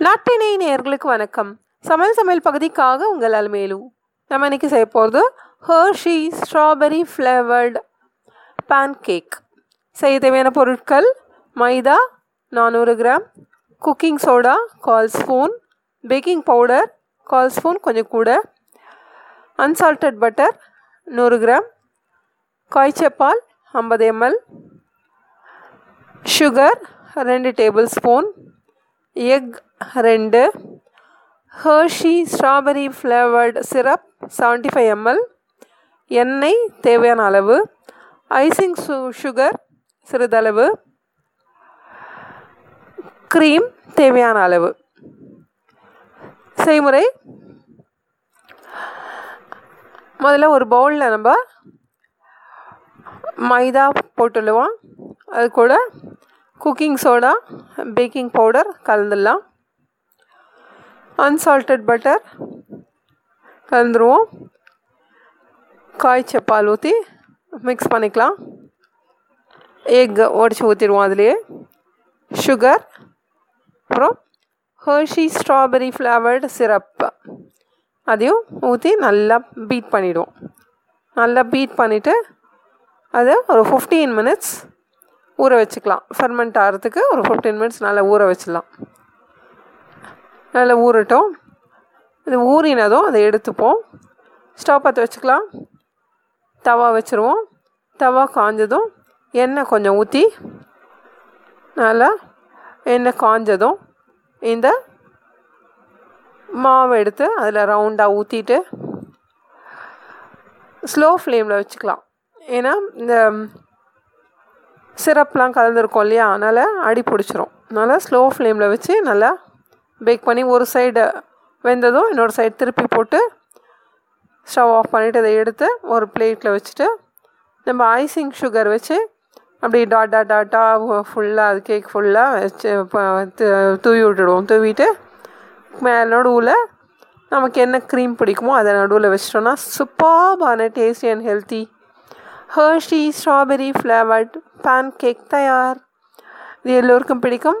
நாட்டினை நேர்களுக்கு வணக்கம். சமையல் சமையல் பகுதிக்காக உங்கள் அலுமேலு நம்ம இன்னைக்கு செய்ய போகிறது Hershey strawberry flavoured pancake செய்ய தேவையான பொருட்கள் மைதா நானூறு கிராம் குக்கிங் சோடா கால் ஸ்பூன் பேக்கிங் பவுடர் கால் ஸ்பூன் கொஞ்சம் கூட அன்சால்டட் பட்டர் நூறு கிராம் காய்ச்சப்பால் ஐம்பது எம்எல் சுகர் ரெண்டு டேபிள் ஸ்பூன் எக் ரெண்டு. Hershey strawberry flavoured syrup seventy five ML எண்ணெய் தேவையான அளவு. ஐசிங் சு சுகர் சிறிதளவு. க்ரீம் தேவையான அளவு. செய்முறை. முதல்ல ஒரு பவுலில் நம்ம மைதா போட்டுடுவோம். அது கூட குக்கிங் சோடா பேக்கிங் பவுடர் கலந்துடலாம். அன்சால்டட் பட்டர் கலந்துருவோம். காய்ச்ச பால் ஊற்றி மிக்ஸ் பண்ணிக்கலாம். எக் உடச்சி ஊற்றிடுவோம் அதுலேயே. சுகர் அப்புறம் ஹர்ஷி ஸ்ட்ராபெரி ஃப்ளேவர்டு சிரப் அதையும் ஊற்றி நல்லா பீட் பண்ணிவிடுவோம் நல்லா பீட் பண்ணிவிட்டு அதை ஒரு ஃபிஃப்டீன் மினிட்ஸ் ஊற வச்சுக்கலாம். ஃபெர்மெண்ட் ஆகிறதுக்கு ஒரு ஃபிஃப்டீன் மினிட்ஸ் நல்லா ஊற வச்சிடலாம். நல்லா ஊறட்டும். இது ஊறினதும் அதை எடுத்துப்போம். ஸ்டவ் பற்ற வச்சுக்கலாம். தவா வச்சுருவோம். தவா காஞ்சதும் எண்ணெய் கொஞ்சம் ஊற்றி நல்லா எண்ணெய் காஞ்சதும் இந்த மாவு எடுத்து அதில் ரவுண்டாக ஊற்றிட்டு ஸ்லோ ஃப்ளேமில் வச்சுக்கலாம். ஏன்னா இந்த சிரப்லாம் கலந்துருக்கோம் இல்லையா? அதனால் அடி பிடிச்சிரும். அதனால் ஸ்லோ ஃப்ளேமில் வச்சு நல்லா பேக் பண்ணி ஒரு சைடு வெந்ததும் இன்னொரு சைடு திருப்பி போட்டு ஸ்டவ் ஆஃப் பண்ணிவிட்டு அதை எடுத்து ஒரு பிளேட்டில் வச்சுட்டு நம்ம ஐசிங் சுகர் வச்சு அப்படி டாட் டாட் டாட்டாக ஃபுல்லாக அது கேக் ஃபுல்லாக வச்சு தூவி விட்டுடுவோம். தூவிட்டு மேலே நடுவில் நமக்கு என்ன க்ரீம் பிடிக்குமோ அதை நடுவில் வச்சிட்டோன்னா சூப்பர்பான tasty and healthy Hershey strawberry flavoured pancake தயார். இது எல்லோருக்கும் பிடிக்கும்.